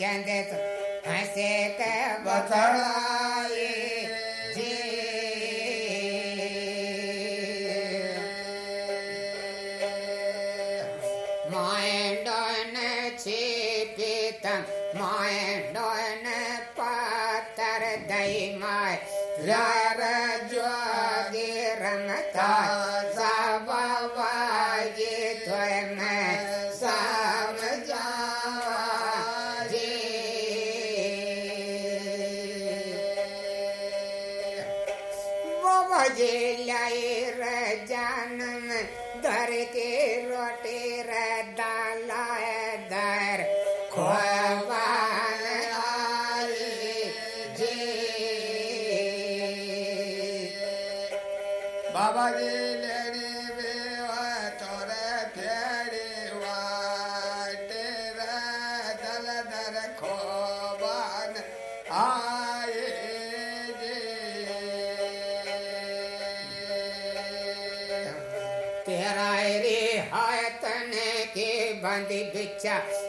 चंद हंसे के बतलाए माय लार जोगी रंगता Yeah.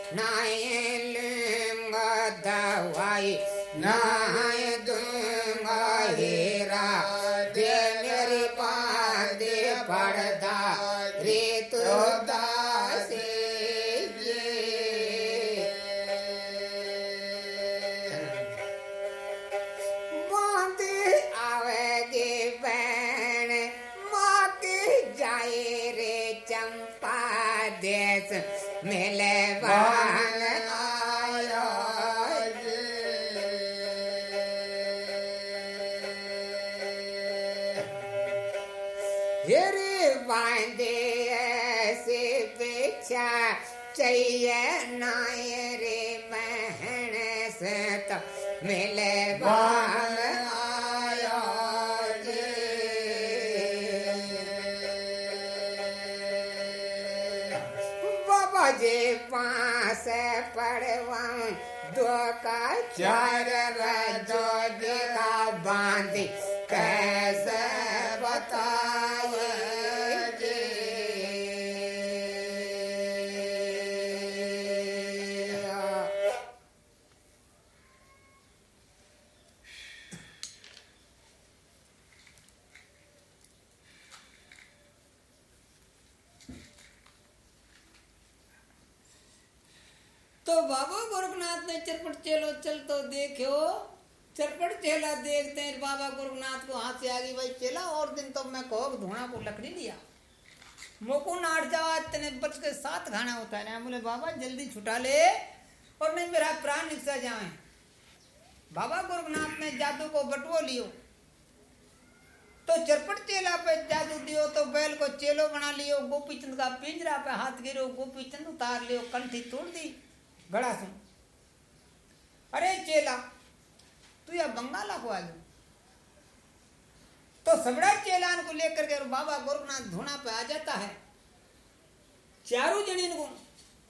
बांधे ऐसे बिछा चाहिए नाय रे बहन से तो मिले बाल बाबा जी पास पड़वाऊं, दो का चार देखा बांधी। चलो, चल तो देखो चरपट चेला देखते हैं, बाबा गोरखनाथ को हाथ से आगे भाई चला, और दिन तो मैं कहो धोना को लकड़ी लिया। मोको नाट जावा इतने बच के सात खाना होता है। बोले, बाबा, जल्दी छुटा ले, और नहीं मेरा प्राण निकसा जाए बाबा गोरखनाथ ने जादू को बटवो लियो। तो चरपट चेला पे जादू दियो तो बैल को चेलो बना लियो। गोपी चंद का पिंजरा पे हाथ गिरो गोपी चंद उतार लियो, कंठी तोड़ दी। घड़ा सुन। अरे चेला, तू या बंगाला को आलू? तो सबड़ा चेलान को लेकर के बाबा गोरखनाथ धोना पे आ जाता है। चारों जनीन को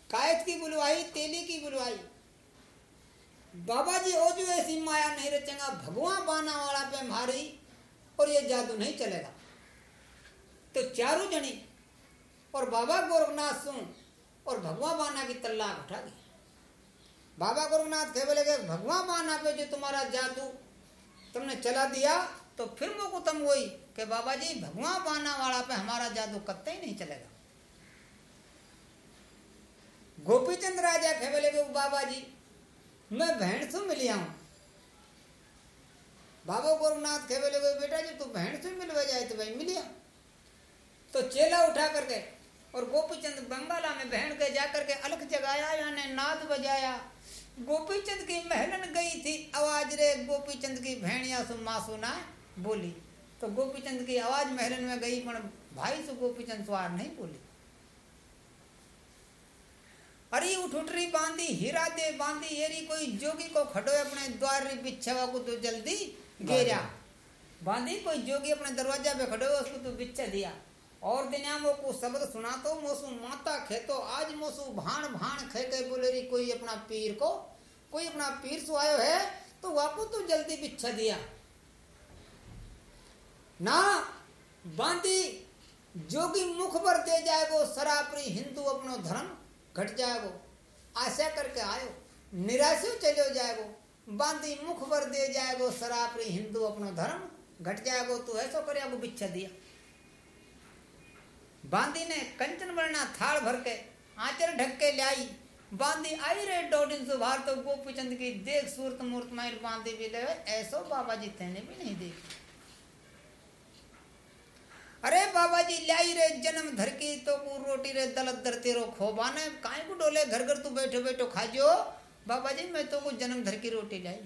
कायत की बुलवाई, तेली की बुलवाई। बाबा जी ओ जो ऐसी माया नहीं रचेगा भगवान बाना वाला पे मारी और ये जादू नहीं चलेगा। तो चारों जनी और बाबा गोरखनाथ सुन और भगवान बाना की तल्लाक उठा दी। बाबा गुरुनाथ थे बोले भगवान बाना पे जो तुम्हारा जादू, तुमने चला दिया तो फिर मोको तुम वही कि बाबा जी भगवान बाना वाला पे हमारा जादू कत्ते ही नहीं चलेगा. गोपीचंद राजा थे बोले बाबा जी मैं बहन से मिलिया हूँ बाबा गोरखनाथ थे बोले बेटा जी तू बहन से मिलवा जाए तो भाई मिलिया। तो चेला उठा करके और गोपीचंद बंगाला में बहन के जाकर के अलख जगाया, यानी नाद बजाया। गोपीचंद की महलन गई थी आवाज़ रे गोपीचंद की भेड़िया सु माँ सुना बोली। तो गोपीचंद की आवाज़ महलन में गई पर भाई से गोपीचंद स्वार नहीं बोली। अरे उठ उठरी बांधी हीरा दे बांधी एरी कोई जोगी को खड़ो अपने द्वार री बिच्छवा को तो जल्दी गेरा बांधी। कोई जोगी अपने दरवाज़ा पे खड़ो उसको तो बिच्छा दिया। और दिन्यामो को शब्द सुना तो मोसू माता खेतो, आज मोसू भाण भाण खे के बोले रही कोई अपना पीर को, कोई अपना पीर सो आयो है तो वाको तो जल्दी बिच्छा दिया। ना बांधी जोगी मुख पर दे जाएगो, सरापरी हिंदू अपनो धर्म, घट जाए जाएगो, आशा करके आयो, निराशो चलो जाएगो बांधी मुख पर दे जाएगो, सरापरी हिंदू अपनो धर्म, घट जाएगो तो ऐसा करे वो बिच्छा दिया। बांदी ने कंचन वर्णा थाल भर के आचर ढक के लाई बांदी आई रे डोडिन सुभार तो गोपीचंद की देख सूरत मूर्त माइल बांदी भी ले, ऐसो बाबा जी तेने भी नहीं देखी। अरे बाबा जी लाई रे जन्म धर की तो रोटी रे दलत दर तेरो खोबाने काहे को डोले घर घर तू बैठो बैठो खाजो? बाबा जी मैं तो को जन्म धर की रोटी लाई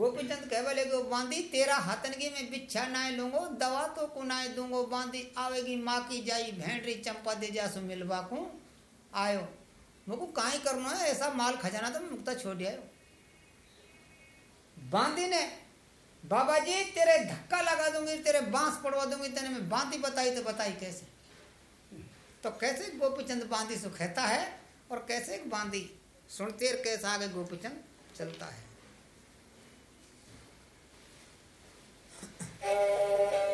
गोपीचंद कह बोले गो, बांदी, तेरा हतनगी में बिच्छा नाय लूंगो, दवा तो को नाय दूंगो, बांदी, आवेगी माँ की जाई भेंडरी चंपा दे जासु मिलवा को। आयो। मुको काहे करना है ऐसा माल खजाना तो मुक्ता छोड़ दिया बांदी ने, बाबा जी, तेरे धक्का लगा दूँगी, तेरे बाँस पड़वा दूँगी, तेने मैं बांदी बताई तो बताई कैसे? तो कैसे गोपीचंद बांदी सुखेता है और कैसे बांदी सुनते कैसे आगे गोपीचंद चलता है? Thank you.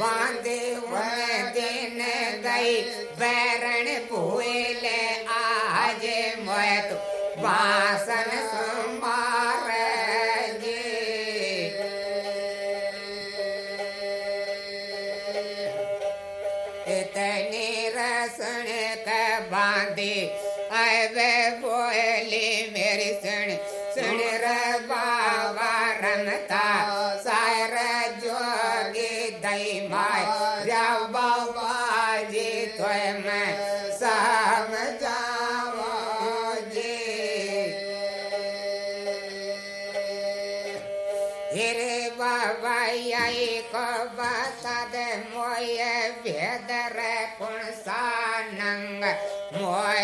बांधे उन दिन गई बैरण भूल आज मत तो बासन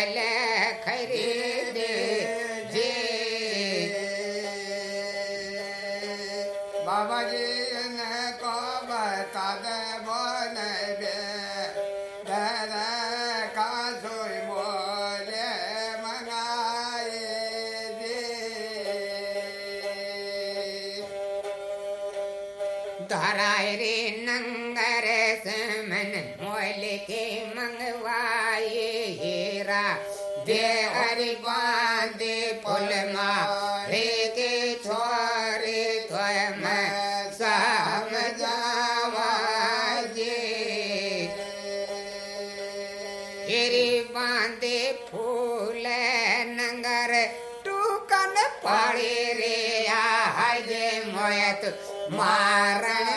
मोल बांधे पुल मारे के छोरे तो मैं समझावा जे हिरी बांधे फूल नंगर टूकन पड़े रे आज मोयत मारण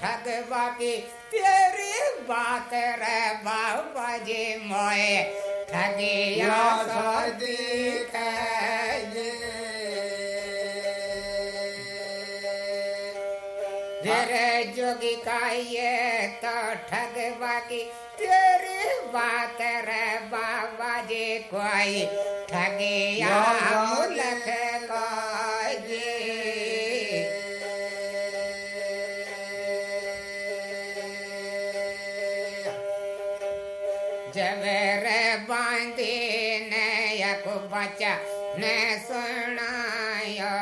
ठग बाकी तेरी बात रे बाबा जी मोए ठगिया सो दिख तेरे जोगी का ये तो ठग बाकी तेरी बात रे बाबा जी कोई ठगिया मुलक जब यक बचा ने सुनायो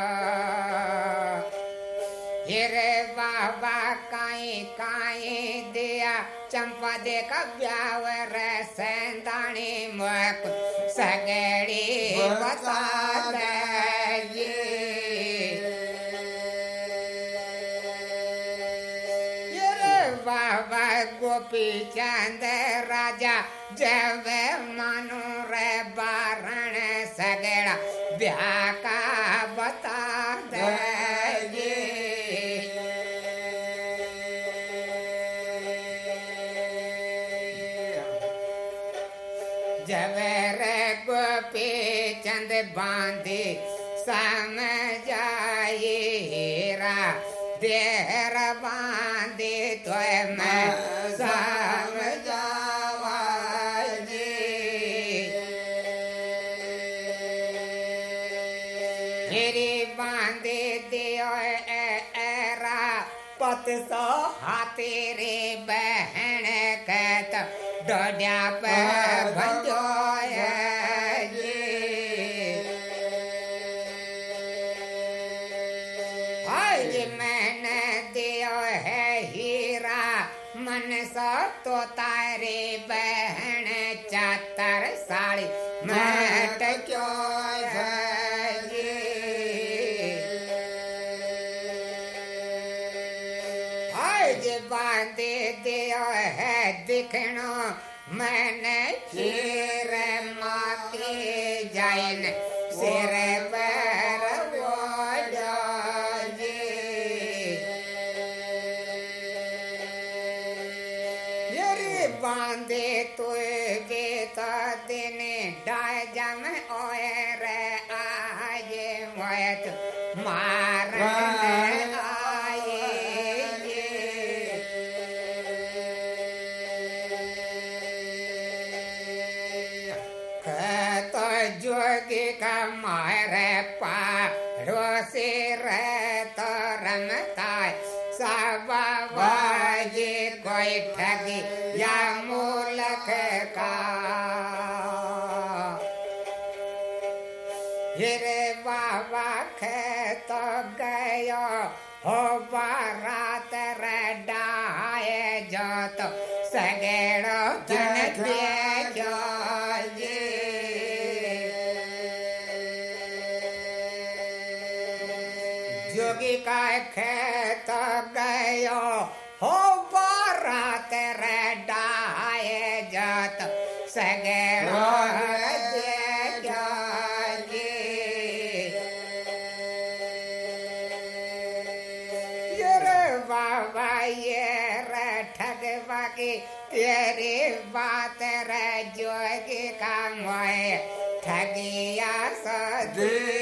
हिरे बाबा काई काई दिया? चंपा दे का ब्याव रे सेंदानी मुख सगड़ी बता दे गोपी चंद राजा जब मानो रे बारण सगड़ा ब्याह का बता दे, जब रे गोपी चंद बांधे समझाए हीरा देर बांधे तो मैं पत सो हाथे रे बहन कहत डोड्या पे भंजो आज मैंने दियो है हीरा, मन सो तो तारे बहन चातर साड़ी मैट क्यों दिखनो मैंने खीर माते जाइन सिर पर जोगी का pa ro से re to रमता तेरी बात जोगी का मोए ठगिया सदीक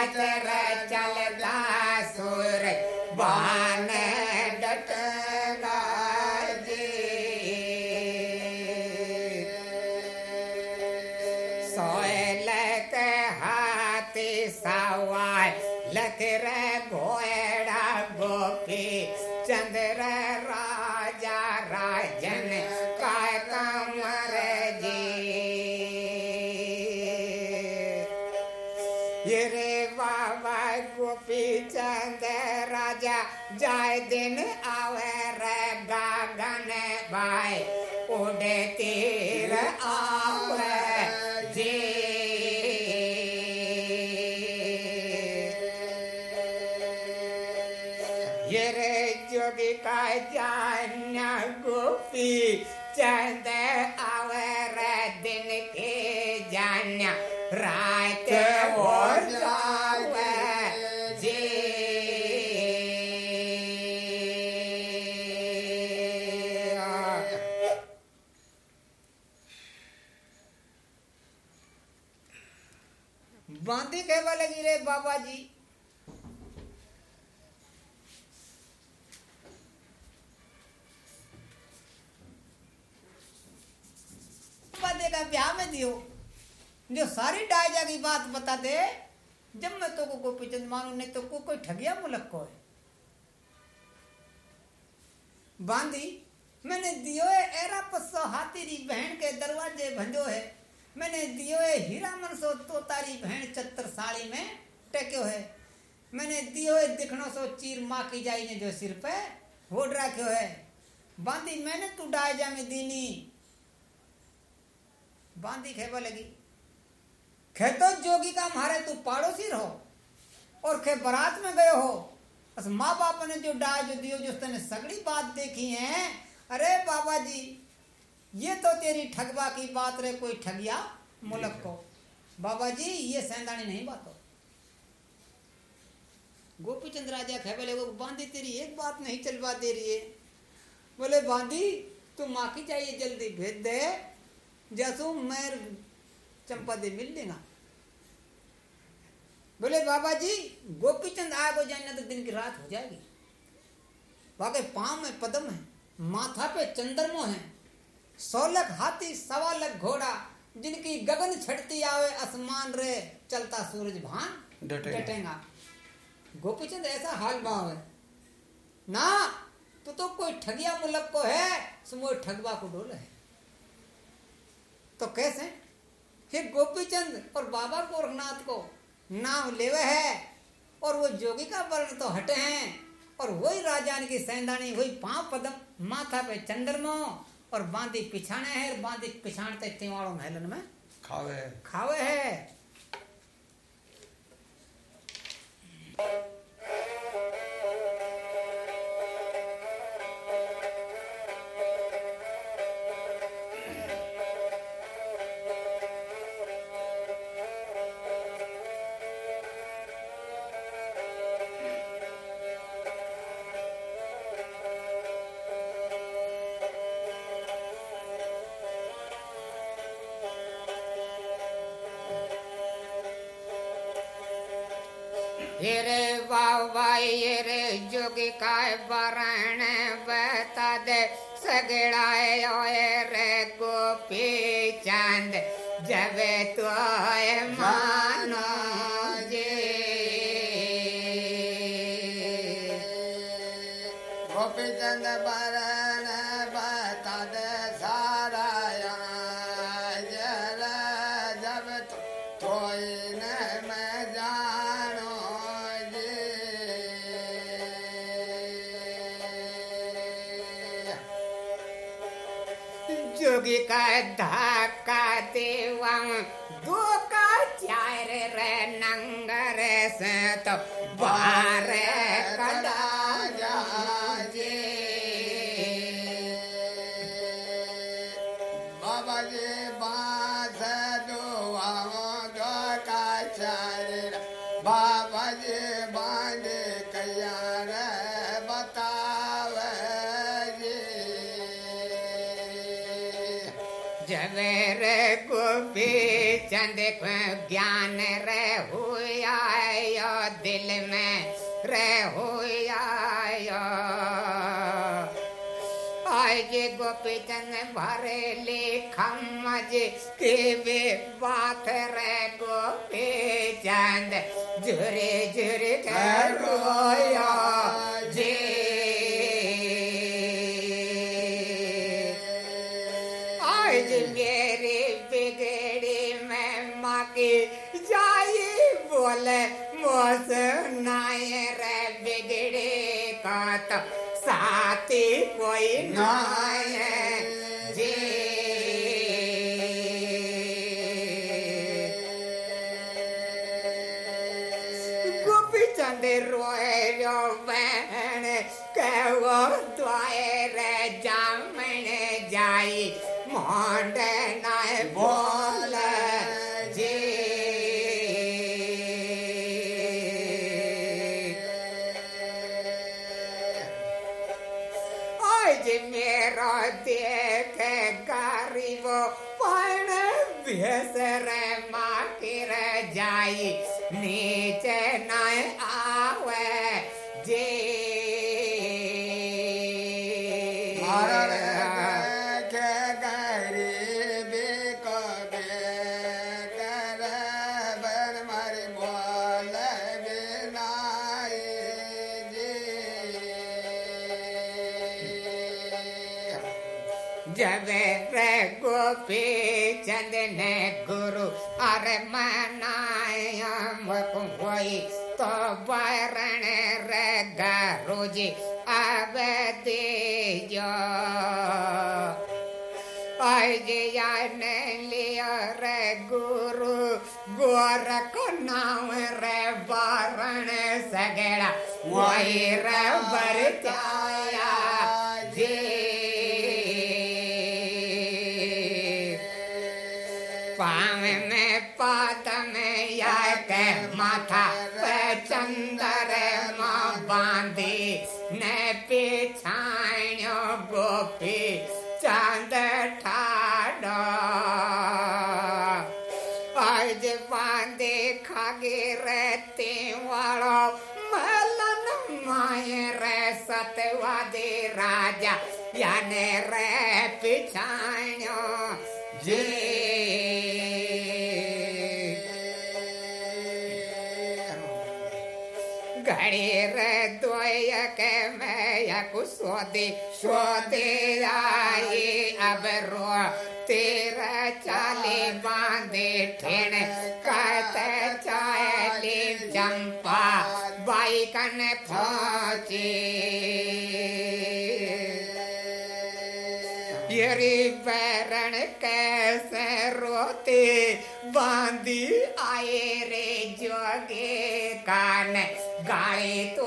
रात रे चलता सुर बान गोपी चंद आवे दिन के जाना रात हो जी। बांधी लगी रे बाबा जी? बंदे का ब्याह में दियो जो सारी डायजा की बात बता दे। जब मैं तो को गोपी चंद मानू, नहीं तो को कोई ठगिया मुलक को है। बांधी मैंने दियो है एरा पस्सो हाथी री बहन के दरवाजे भंजो है। मैंने दियो है हीरा मन सो तो तारी बहन चत्तर साड़ी में टेक्यो है। मैंने दियो है दिखनो सो चीर माँ की जाई ने जो सिर पे होड रखो है। बांधी मैंने तू डायजा में दीनी। बांधी खेबा लगी। खे तो जोगी का मारे, तू पड़ोसी रहो और खे बारात में गए हो। बस माँ बाप ने जो डाय जो दियो, जो तने सगड़ी बात देखी है, अरे बाबा जी, ये तो तेरी ठगवा की बात रे, कोई ठगिया मुलक को। बाबा जी, ये सैंदानी नहीं बात। हो गोपी चंद राजा खेबले वो बांधी तेरी एक बात नहीं चलवा दे रही है। बोले बांधी तू माँ की चाहिए जल्दी भेज दे। जैसो मैं चंपा दे मिल लेगा बोले बाबा जी गोपी चंद आग हो जाए ना तो दिन की रात हो जाएगी। वाके पाँव में पदम है माथा पे चंद्रमो है सोलख हाथी सवा लख घोड़ा जिनकी गगन छटती आवे आसमान रे चलता सूरज भान डटेगा। डटेगा। गोपीचंद ऐसा हाल भाव है। ना तो तो कोई ठगिया मुलक को है सुमो ठगवा को डोल है। तो कैसे? हे गोपीचंद और बाबा गोरखनाथ को नाम लेवे है और वो जोगी का वर्ण तो हटे हैं और वही राजान की सैंदानी वही पाँव पदम माथा पे चंद्रमा और बांधी पिछाने है और बांधी पिछाड़ते तिवाड़ो महलन में खावे। खावे है। जोगी का वरण बता दे सगड़ाए रे गोपी चंद जब तो जोगी का धक्का देवं। दो का चार रे नंगर से तो बार चंद ज्ञान रे हुआ यो दिल में रे हुआ यो आज गोपी चंद भरे लिखम जी के वे बात रे गोपी चंद जुरे जुरे करोया जी मोस नाय रे बिगड़े का तो साथी कोई नाय गोपी चंद रोए रो बहन, कहो द्वाए रे जामन जाई, मोंड नाय बोल अरे मनाया मुई तो बरण रे गुरु जी अब दीजो आज यान लिया रे गुरु गोरख नाम रे बारण सगड़ा वही रे बरताया चंदर माँ बांधी ने पिछाणो गोपी चाँद ठाडो आज बांधे खागे रहते वालो मलन माए रे सतवादे राजा, याने रे पिछाणो को आई अब रो तेरा चाले बांधे ठेण कहते चाले चंपा बाई कन फाची यरी बैरण कैसे रोते बांधी आए रे जोगे कान गाड़ी तो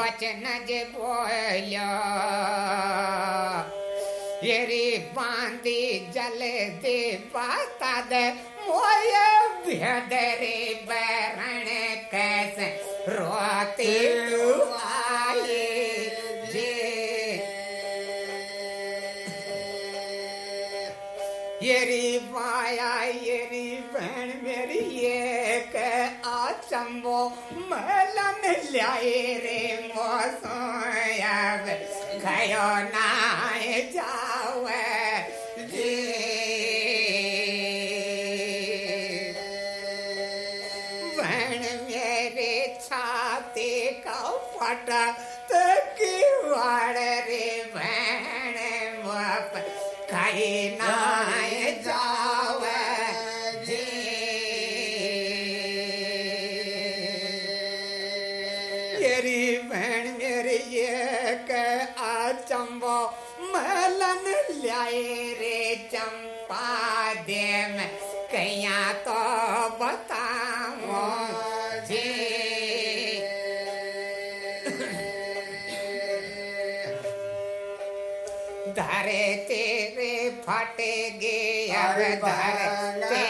तू तो बचन जे बोलो येरी बांदी जल दे पाता दे मोय भेदरे बरण कैसे रोते मलन ल्याए रे मोसोया खयो नाय रे चंपा दे में कैया तो बताओ। जी धरे तेरे फटेगे अब धरे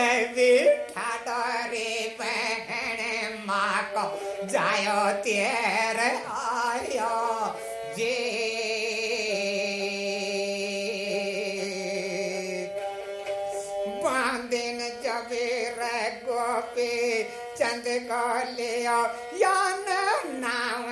कभी ठाडो रे बहन माँ को जायो तेर आयो जे। बांधन जबे रे गोपी चंद को लियो यान नाम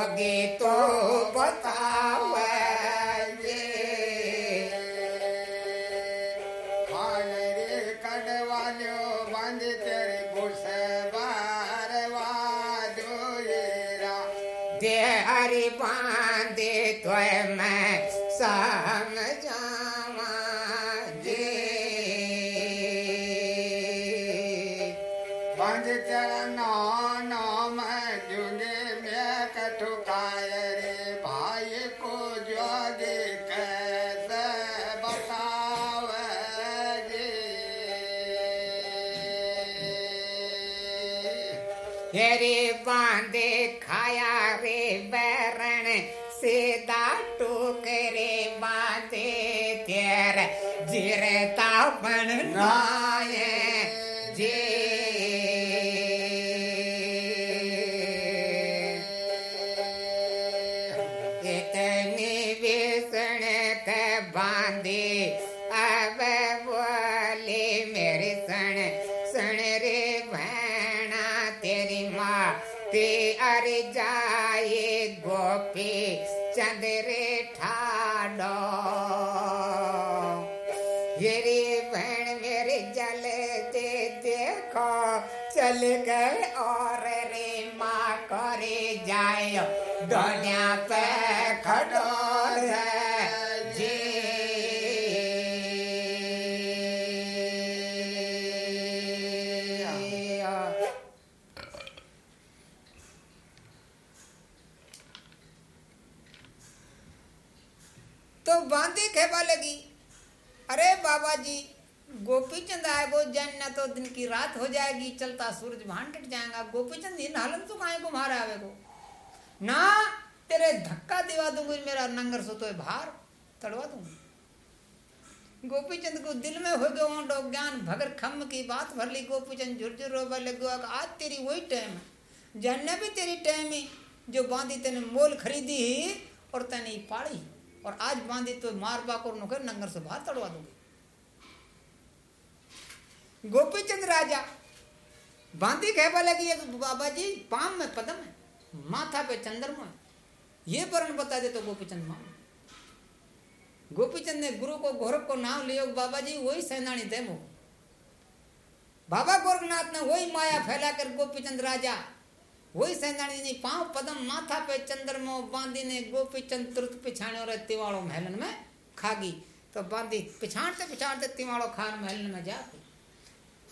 जोगे तो जोरा दे हरि बांधे तो मैं जिरता दुनिया पे खडोर जी तो बांधी खेपा लगी? अरे बाबा जी गोपी चंद आए आएगो जन तो दिन की रात हो जाएगी, चलता सूरज भान कट जाएगा। गोपी चंद इन हालत तो काहे को मारा आवेगो ना तेरे धक्का दिवा दूँगी, मेरा नंगर सो तो भार तड़वा दूँगी। गोपी चंद को दिल में हो गयो ओंडो ज्ञान, भगर खम की बात भर ली। गोपी चंद झुरझुर रोबा लगो आज तेरी वही टाइम है। जन्ने भी तेरी टाइम ही, जो बांधी तेने मोल खरीदी ही और तेने पाड़ी और आज बांधी तो मार बाकर नुकर नंगर से बाहर तड़वा दूँगी। गोपी चंद राजा, बांधी कह कि एक बाबा जी, पाम में पदम है। माथा पे चंद्रमा ये वर्ण बता दे तो गोपी चंद माम गोपीचंद ने गुरु को, गोरख को नाम लियो बाबा जी वही सेनानी वो। बाबा गोरखनाथ ने वही माया फैला कर गोपीचंद राजा, वही सेनानी ने पाँव पदम माथा पे चंद्रमो बांधी ने गोपीचंद तुरत पिछाने और तिवाड़ो महलन में खागी। तो बांधी पिछाड़ते पिछाड़ते तिवाड़ो खान महलन में जा।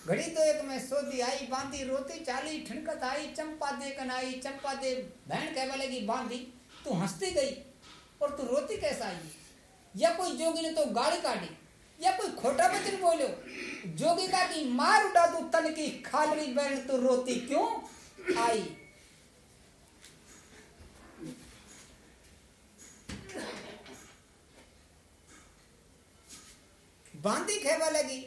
घड़ी तो एक में सोदी आई बांधी रोती चाली ठिनकत आई चंपा दे कन आई चंपा दे बहन कह लगी बांधी तू हंसती गई और तू रोती कैसा आई या कोई जोगी ने तो गाड़ी काटी या कोई खोटा वचन बोलो जोगी का की मार उठा तू तन की खालरी बहन तू रोती क्यों आई बांधी खेवा लगी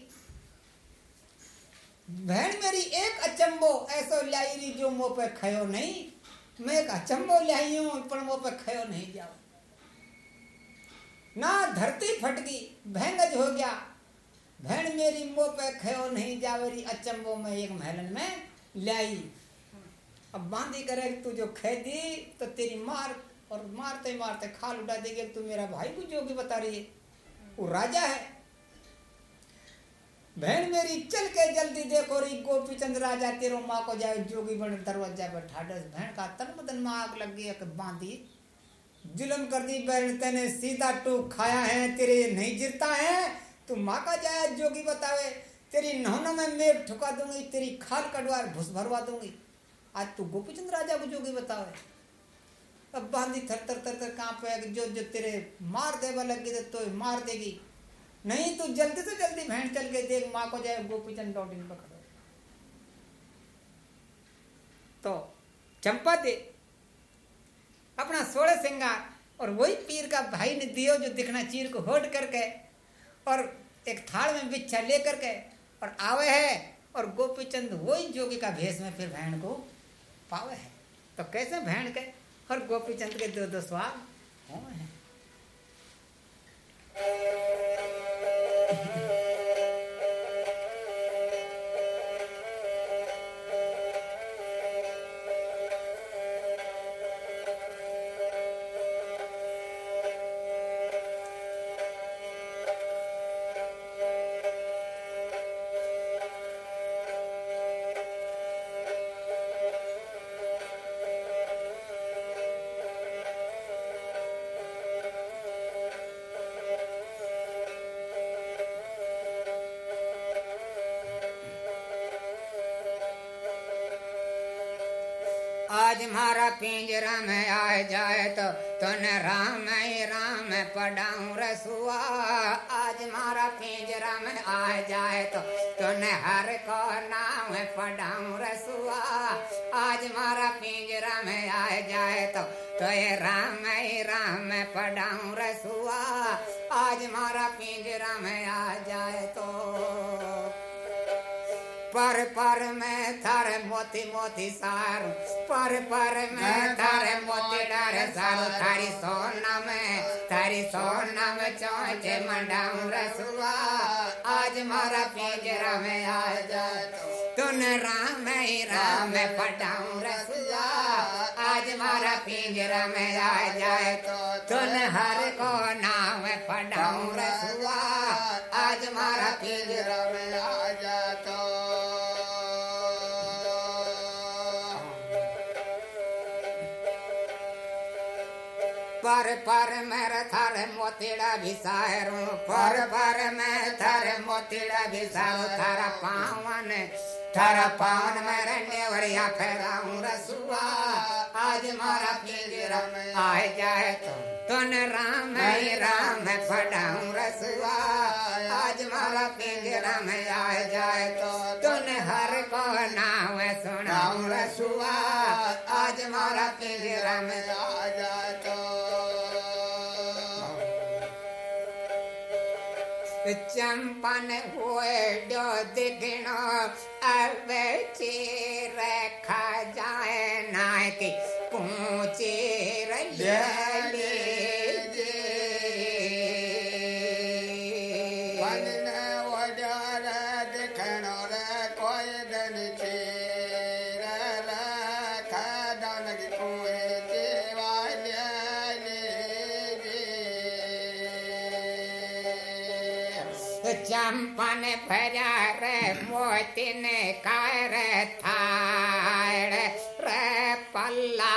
बहन मेरी एक अचंबो, ऐसो रही जो मुँह पे खयो नहीं। मैं एक अचंबो लाई हूँ, पर मुँह पे खयो नहीं जाओ ना धरती फट गई, भैंगज हो गया। भैन मेरी मुँह पे खयो नहीं जावेरी अचंबो में एक महलन में लाई अब बांधी करे तू जो खे दी तो तेरी मार, और मारते मारते खाल उड़ा देगी, तू मेरा भाई को जो भी बता रही है? वो राजा है। बहन मेरी, चल के जल्दी देखो री गोपी चंद राजा, तेरो माँ को जाए, जोगी बन, दरवाज़ा पर ठाडस। बहन का तन बदन में आग लग गई बांधी जुलम कर दी, बहन, तेने सीधा टू खाया है, तेरे नहीं जिरता है। तू माँ का जाए, जोगी बतावे, तेरी नहनों में मेघ ठुका दूँगी, तेरी खाल कटवा घुस भरवा दूँगी। आज तू गोपी चंद राजा को जोगी बतावे। अब बांधी थर थर थर थर, कहाँ पे जो जो तेरे मार देवा लगी तो मार देगी। नहीं तो जल्दी से जल्दी भैंस चल के देख माँ को जाए गोपी चंद गोपीचंद डॉटिन पकड़ो। तो चंपा दे, अपना सोलह सिंगार और वही पीर का भाई ने दियो जो दिखना चीर को होट करके और एक थाल में बिच्छा ले करके और आवे है और गोपीचंद वही जोगी का भेष में फिर भैन को पावे है। तो कैसे भैन के और गोपीचंद के दो दो स्वाद हो? Thank you. तुन राम राम, पढ़ाऊं रसुआ। आज मारा पिंजरा में आ जाए तो तुन हर को नाम पढ़ाऊं रसुआ। आज मारा पिंजरा में आ जाए तो तो ये राम राम, पढ़ाऊं रसुआ। आज मारा पिंजरा में आ जाए तो पर पर में थारे मोती मोती सारू। पर पर में थारे मोती डर सारू। थारी सोना में थारी सोना में चौचे मंडाऊं रसुआ। आज मारा पिंजरा में आ जा तुन राम ही राम पटाऊं रसुआ। आज मारा पिंजरा में आ जाए तो तुन हर को नाम पटाऊं रसुआ। मोतीड़ा भिसारू पर पर में थर मोतीड़ा भिसारू थारा पावन थारा पावन मेरे नेवरिया फेराऊं रसुआ। आज मारा पिंजरा में आए जाए तो तुन राम ही राम पढ़ाऊं रसुआ। आज मारा पिंजरा में आए जाए तो तुन हर को नाम सुनाऊं रसुआ। आज मारा पिंजरा में आ जाए चंपन हुए डो दिखनो अब चीर खा जाए नायकी पूचीर ले चंपन भरा रे मोतिन कार थाड़ रे पल्ला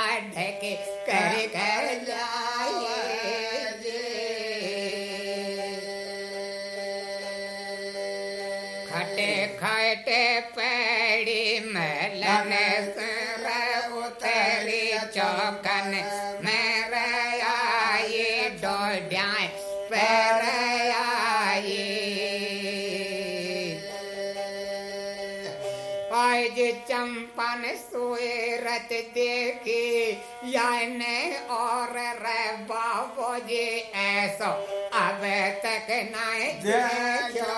याने और रे बाबू जी ऐसा अब तक नहीं देखा।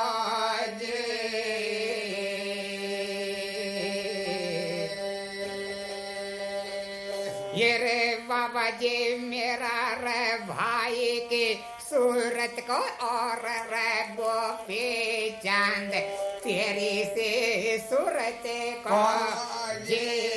ये रे बाबा जी मेरा रे भाई की सूरत को और रे गोपी चाँद तेरी से सूरत को जी।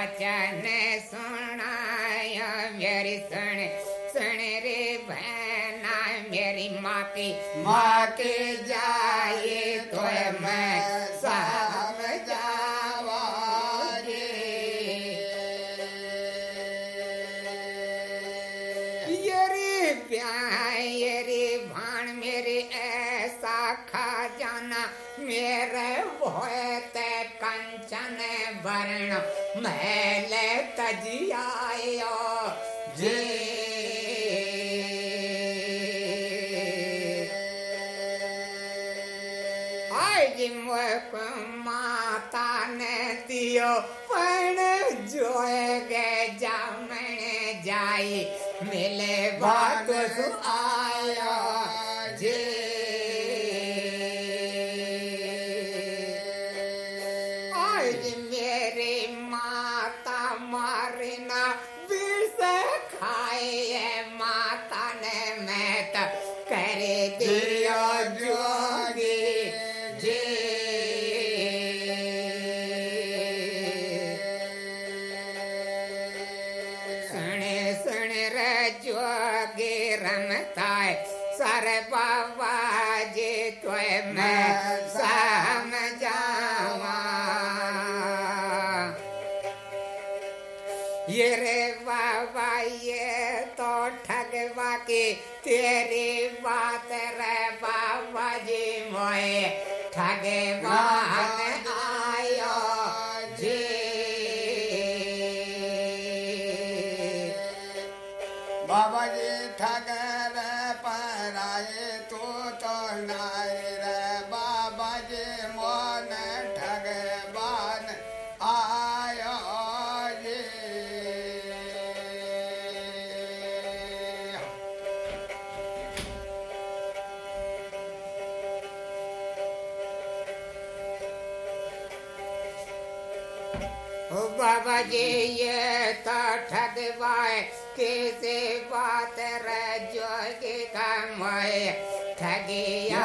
बचन सुनाया, मेरी सुन सुन रे बहना, मेरी माँ की माँ के जाए तो मैं समझावा ये प्यार ये भाण मेरे ऐसा खा जाना, मेरे भोत कंचन वर्ण। मैल तजियायो जे आज मुख माता ने दियो पण जोगे जामण जाई। मिले बात gave my, my, my, my, बाबा तो ठगवाए किसी बात रे जोगी का मोए ठगिया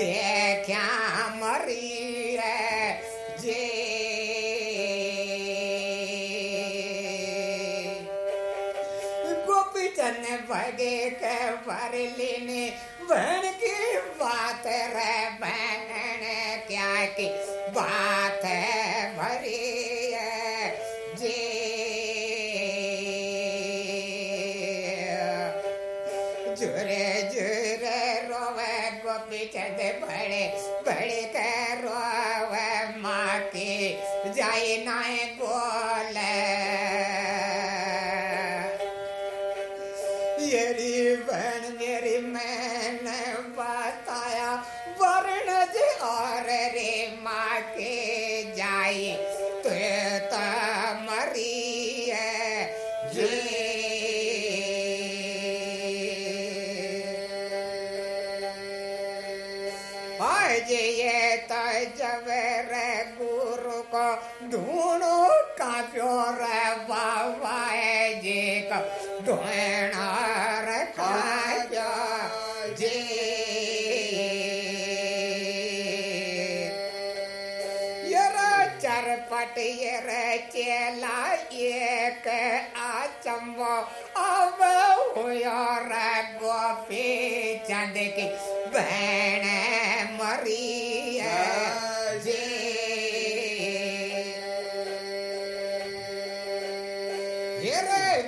देख्या मरी रे जे। गोपी चन भगे के भर लेने, बहन की बात रे बहन, क्या की बात है? 那个 के बहन मरी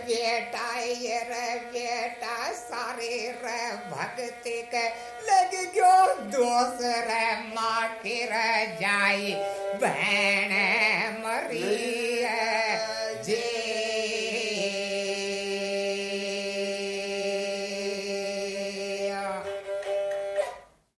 बेटा ये रे बेटा सारे रे भक्त के लग गयो दोस रे माँ के रे जाई। बहन मरी